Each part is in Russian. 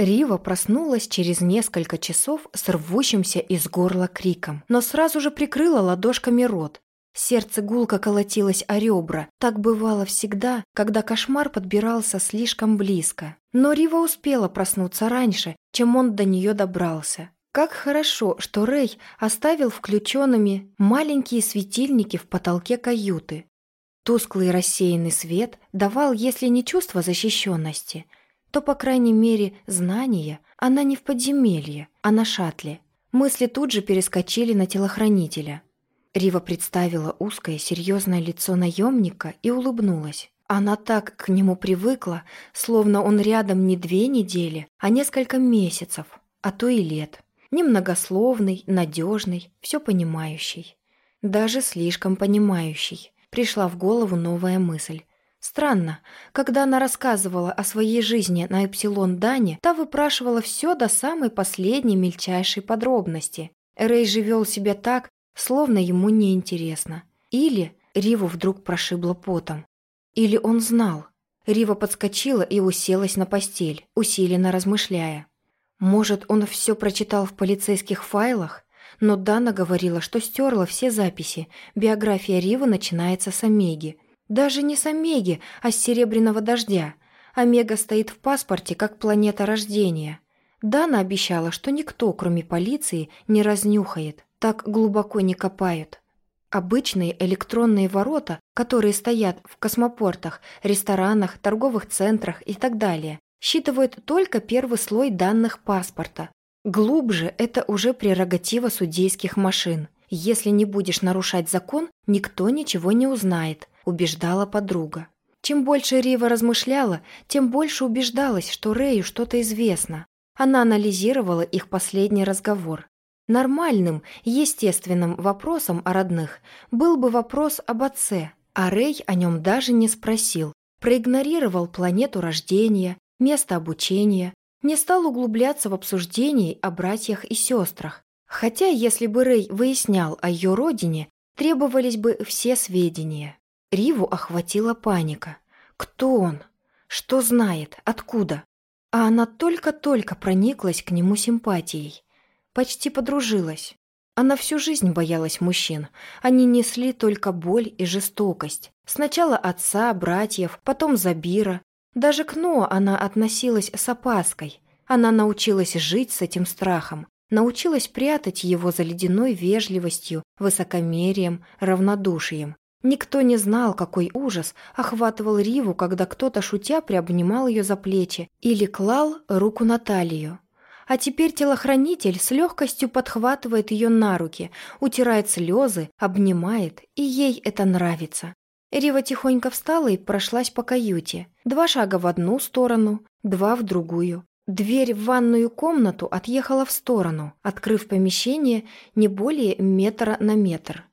Рива проснулась через несколько часов с рвущимся из горла криком, но сразу же прикрыла ладошками рот. Сердце гулко колотилось о ребра. Так бывало всегда, когда кошмар подбирался слишком близко. Но Рива успела проснуться раньше, чем он до нее добрался. Как хорошо, что Рэй оставил включенными маленькие светильники в потолке каюты. Тусклый рассеянный свет давал, если не чувство защищенности, то, по крайней мере, знание, она не в подземелье, а на шаттле. Мысли тут же перескочили на телохранителя. Рива представила узкое серьезное лицо наемника и улыбнулась. Она так к нему привыкла, словно он рядом не две недели, а несколько месяцев, а то и лет. Немногословный, надежный, все понимающий. Даже слишком понимающий. Пришла в голову новая мысль. Странно, когда она рассказывала о своей жизни на Эпсилон Дане, та выпрашивала все до самой последней мельчайшей подробности. Рэй же вел себя так, словно ему неинтересно. Или Риву вдруг прошибло потом. Или он знал. Рива подскочила и уселась на постель, усиленно размышляя. Может, он все прочитал в полицейских файлах? Но Дана говорила, что стерла все записи. Биография Ривы начинается с Омеги. Даже не с Омеги, а с Серебряного дождя. Омега стоит в паспорте как планета рождения. Дана обещала, что никто, кроме полиции, не разнюхает. Так глубоко не копают. Обычные электронные ворота, которые стоят в космопортах, ресторанах, торговых центрах и так далее, считывают только первый слой данных паспорта. Глубже это уже прерогатива судейских машин. Если не будешь нарушать закон, никто ничего не узнает, убеждала подруга. Чем больше Рива размышляла, тем больше убеждалась, что Рэю что-то известно. Она анализировала их последний разговор. Нормальным, естественным вопросом о родных был бы вопрос об отце, а Рэй о нем даже не спросил. Проигнорировал планету рождения, место обучения, не стал углубляться в обсуждении о братьях и сестрах. Хотя, если бы Рэй выяснял о ее родине, требовались бы все сведения. Риву охватила паника. Кто он? Что знает? Откуда? А она только-только прониклась к нему симпатией. Почти подружилась. Она всю жизнь боялась мужчин. Они несли только боль и жестокость. Сначала отца, братьев, потом Забира, даже к Ноа она относилась с опаской. Она научилась жить с этим страхом, научилась прятать его за ледяной вежливостью, высокомерием, равнодушием. Никто не знал, какой ужас охватывал Риву, когда кто-то, шутя, приобнимал ее за плечи или клал руку на талию. А теперь телохранитель с легкостью подхватывает ее на руки, утирает слезы, обнимает, и ей это нравится. Рива тихонько встала и прошлась по каюте. Два шага в одну сторону, два в другую. Дверь в ванную комнату отъехала в сторону, открыв помещение не более метра на метр.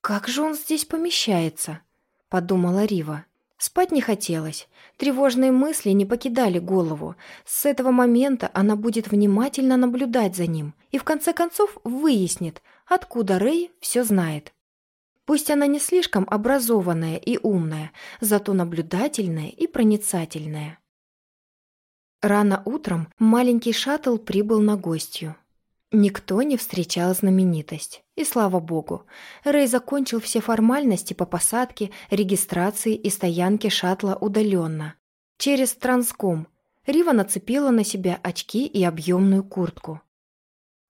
«Как же он здесь помещается?» – подумала Рива. Спать не хотелось. Тревожные мысли не покидали голову. С этого момента она будет внимательно наблюдать за ним и в конце концов выяснит, откуда Рэй все знает. Пусть она не слишком образованная и умная, зато наблюдательная и проницательная. Рано утром маленький шаттл прибыл на гостью. Никто не встречал знаменитость. И слава богу, Рэй закончил все формальности по посадке, регистрации и стоянке шаттла удаленно. Через транском. Рива нацепила на себя очки и объемную куртку.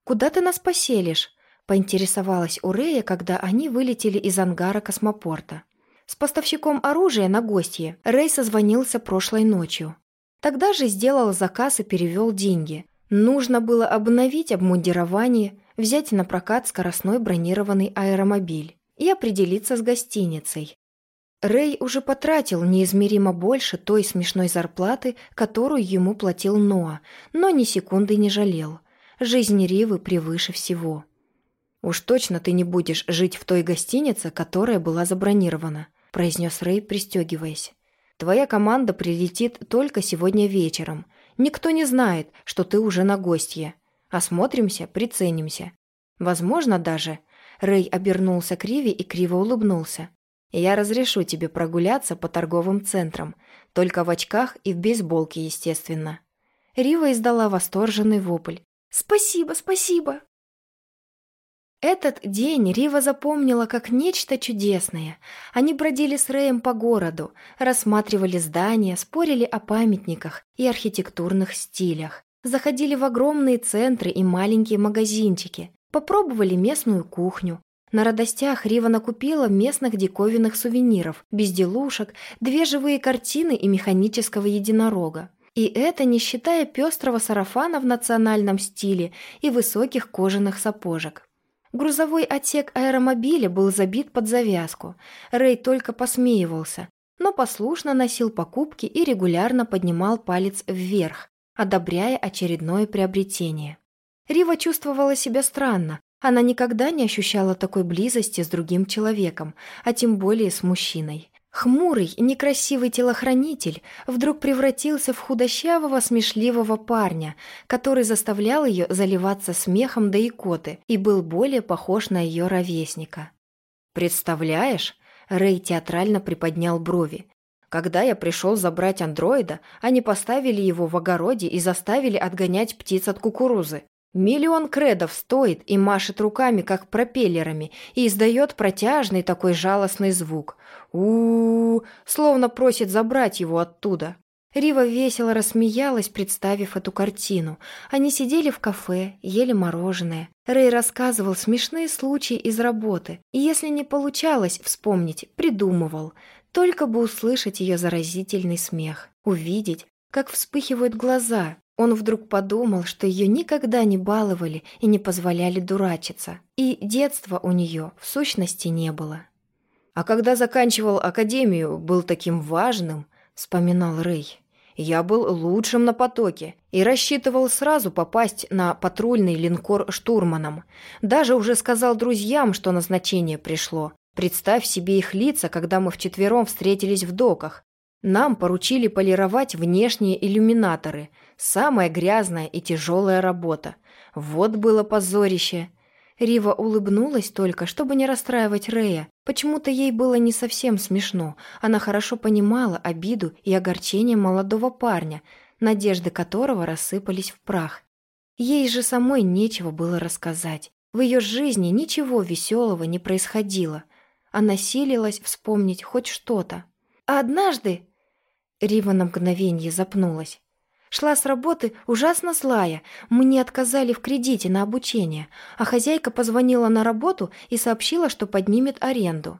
«Куда ты нас поселишь?» поинтересовалась у Рея, когда они вылетели из ангара космопорта. С поставщиком оружия на гостье Рэй созвонился прошлой ночью. Тогда же сделал заказ и перевел деньги. Нужно было обновить обмундирование, взять на прокат скоростной бронированный аэромобиль и определиться с гостиницей. Рэй уже потратил неизмеримо больше той смешной зарплаты, которую ему платил Ноа, но ни секунды не жалел. Жизнь Ривы превыше всего. «Уж точно ты не будешь жить в той гостинице, которая была забронирована», произнес Рэй, пристегиваясь. «Твоя команда прилетит только сегодня вечером. Никто не знает, что ты уже на гостье. Осмотримся, приценимся. Возможно даже...» Рэй обернулся к Риве и криво улыбнулся. «Я разрешу тебе прогуляться по торговым центрам, только в очках и в бейсболке, естественно». Рива издала восторженный вопль. «Спасибо, спасибо!» Этот день Рива запомнила как нечто чудесное. Они бродили с Рэем по городу, рассматривали здания, спорили о памятниках и архитектурных стилях, заходили в огромные центры и маленькие магазинчики, попробовали местную кухню. На радостях Рива накупила местных диковинных сувениров, безделушек, две живые картины и механического единорога. И это не считая пестрого сарафана в национальном стиле и высоких кожаных сапожек. Грузовой отсек аэромобиля был забит под завязку. Рэй только посмеивался, но послушно носил покупки и регулярно поднимал палец вверх, одобряя очередное приобретение. Рива чувствовала себя странно. Она никогда не ощущала такой близости с другим человеком, а тем более с мужчиной. Хмурый, некрасивый телохранитель вдруг превратился в худощавого, смешливого парня, который заставлял ее заливаться смехом до икоты и был более похож на ее ровесника. «Представляешь?» — Рэй театрально приподнял брови. «Когда я пришел забрать андроида, они поставили его в огороде и заставили отгонять птиц от кукурузы. Миллион кредов стоит и машет руками, как пропеллерами, и издает протяжный такой жалостный звук. у у, словно просит забрать его оттуда. Рива весело рассмеялась, представив эту картину. Они сидели в кафе, ели мороженое. Рэй рассказывал смешные случаи из работы, и если не получалось вспомнить, придумывал. Только бы услышать ее заразительный смех, увидеть, как вспыхивают глаза, он вдруг подумал, что ее никогда не баловали и не позволяли дурачиться. И детства у нее в сущности не было. «А когда заканчивал академию, был таким важным», — вспоминал Рэй. «Я был лучшим на потоке и рассчитывал сразу попасть на патрульный линкор штурманом. Даже уже сказал друзьям, что назначение пришло. Представь себе их лица, когда мы вчетвером встретились в доках. Нам поручили полировать внешние иллюминаторы — Самая грязная и тяжелая работа. Вот было позорище. Рива улыбнулась только, чтобы не расстраивать Рея. Почему-то ей было не совсем смешно. Она хорошо понимала обиду и огорчение молодого парня, надежды которого рассыпались в прах. Ей же самой нечего было рассказать. В ее жизни ничего веселого не происходило. Она силилась вспомнить хоть что-то. А однажды... Рива на мгновение запнулась. Шла с работы ужасно злая. Мне отказали в кредите на обучение, а хозяйка позвонила на работу и сообщила, что поднимет аренду.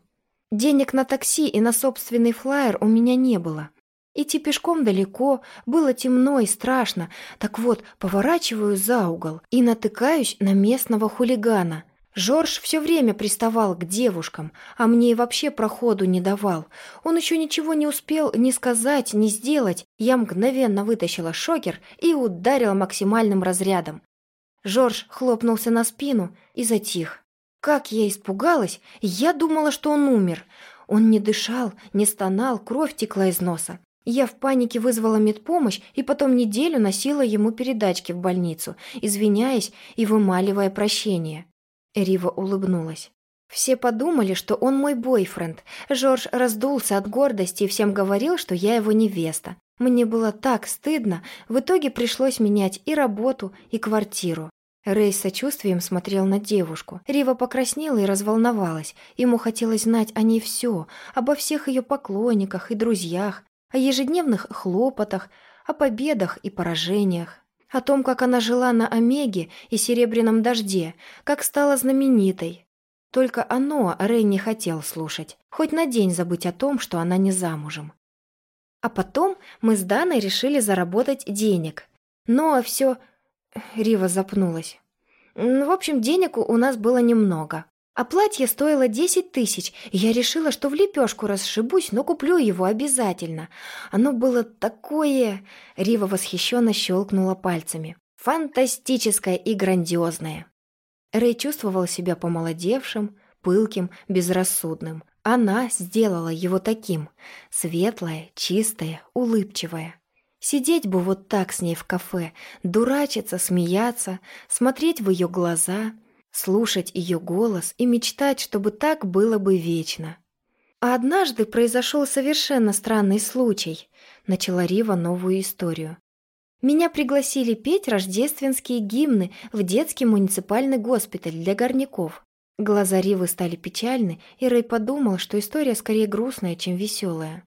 Денег на такси и на собственный флаер у меня не было. Идти пешком далеко, было темно и страшно. Так вот, поворачиваю за угол и натыкаюсь на местного хулигана. Жорж все время приставал к девушкам, а мне и вообще проходу не давал. Он еще ничего не успел ни сказать, ни сделать. Я мгновенно вытащила шокер и ударила максимальным разрядом. Жорж хлопнулся на спину и затих. Как я испугалась! Я думала, что он умер. Он не дышал, не стонал, кровь текла из носа. Я в панике вызвала медпомощь и потом неделю носила ему передачки в больницу, извиняясь и вымаливая прощение. Рива улыбнулась. Все подумали, что он мой бойфренд. Жорж раздулся от гордости и всем говорил, что я его невеста. Мне было так стыдно, в итоге пришлось менять и работу, и квартиру. Рэй с сочувствием смотрел на девушку. Рива покраснела и разволновалась. Ему хотелось знать о ней все, обо всех ее поклонниках и друзьях, о ежедневных хлопотах, о победах и поражениях о том, как она жила на Омеге и Серебряном дожде, как стала знаменитой. Только оно Рэй не хотел слушать, хоть на день забыть о том, что она не замужем. А потом мы с Даной решили заработать денег. Но все... Рива запнулась. В общем, денег у нас было немного. А платье стоило десять тысяч, и я решила, что в лепешку расшибусь, но куплю его обязательно. Оно было такое... Рива восхищенно щелкнула пальцами. Фантастическое и грандиозное. Рэй чувствовал себя помолодевшим, пылким, безрассудным. Она сделала его таким. Светлая, чистая, улыбчивая. Сидеть бы вот так с ней в кафе, дурачиться, смеяться, смотреть в ее глаза — слушать ее голос и мечтать, чтобы так было бы вечно. А однажды произошел совершенно странный случай. Начала Рива новую историю. Меня пригласили петь рождественские гимны в детский муниципальный госпиталь для горняков. Глаза Ривы стали печальны, и Рэй подумал, что история скорее грустная, чем веселая.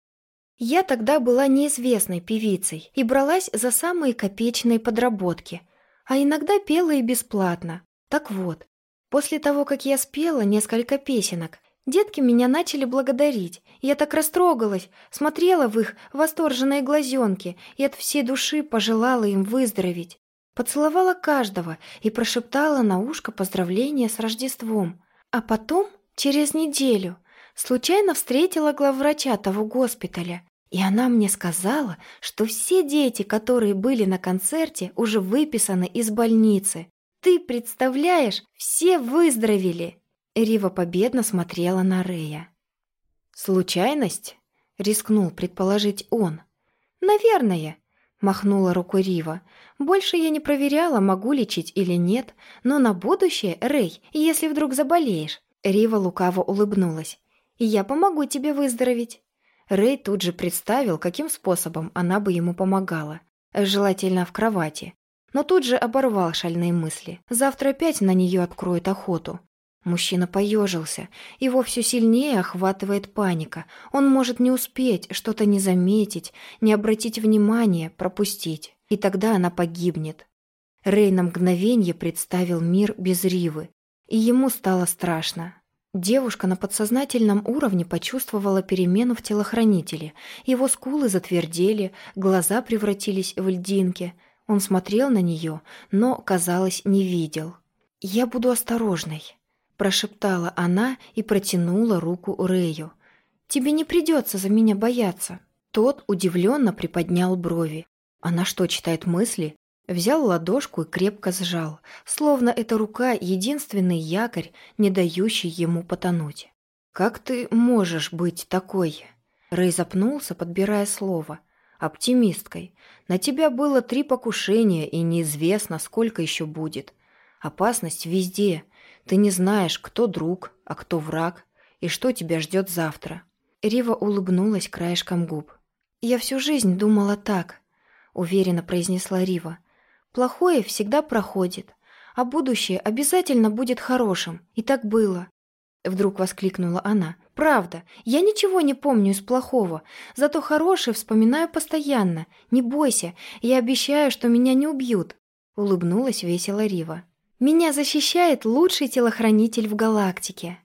Я тогда была неизвестной певицей и бралась за самые копеечные подработки, а иногда пела и бесплатно. Так вот, после того, как я спела несколько песенок, детки меня начали благодарить. Я так растрогалась, смотрела в их восторженные глазенки и от всей души пожелала им выздороветь. Поцеловала каждого и прошептала на ушко поздравления с Рождеством. А потом, через неделю, случайно встретила главврача того госпиталя, и она мне сказала, что все дети, которые были на концерте, уже выписаны из больницы. Ты представляешь, все выздоровели!» Рива победно смотрела на Рея. «Случайность?» — рискнул предположить он. «Наверное», — махнула рукой Рива. Больше я не проверяла, могу лечить или нет, но на будущее, Рэй, если вдруг заболеешь. Рива лукаво улыбнулась. «Я помогу тебе выздороветь». Рэй тут же представил, каким способом она бы ему помогала. Желательно в кровати. Но тут же оборвал шальные мысли. Завтра опять на нее откроют охоту. Мужчина поежился. Его все сильнее охватывает паника. Он может не успеть, что-то не заметить, не обратить внимания, пропустить и тогда она погибнет. Рэй на мгновенье представил мир без Ривы, и ему стало страшно. Девушка на подсознательном уровне почувствовала перемену в телохранителе. Его скулы затвердели, глаза превратились в льдинки. Он смотрел на нее, но, казалось, не видел. «Я буду осторожной», – прошептала она и протянула руку Рэю. «Тебе не придется за меня бояться». Тот удивленно приподнял брови. Она что, читает мысли? Взял ладошку и крепко сжал, словно эта рука — единственный якорь, не дающий ему потонуть. «Как ты можешь быть такой?» Рэй запнулся, подбирая слово. «Оптимисткой. На тебя было три покушения, и неизвестно, сколько еще будет. Опасность везде. Ты не знаешь, кто друг, а кто враг, и что тебя ждет завтра». Рива улыбнулась краешком губ. «Я всю жизнь думала так. — уверенно произнесла Рива. «Плохое всегда проходит, а будущее обязательно будет хорошим, и так было». Вдруг воскликнула она. «Правда, я ничего не помню из плохого, зато хорошее вспоминаю постоянно. Не бойся, я обещаю, что меня не убьют», — улыбнулась весело Рива. «Меня защищает лучший телохранитель в галактике».